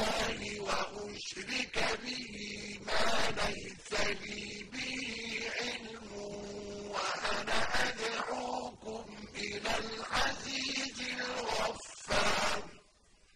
الآيات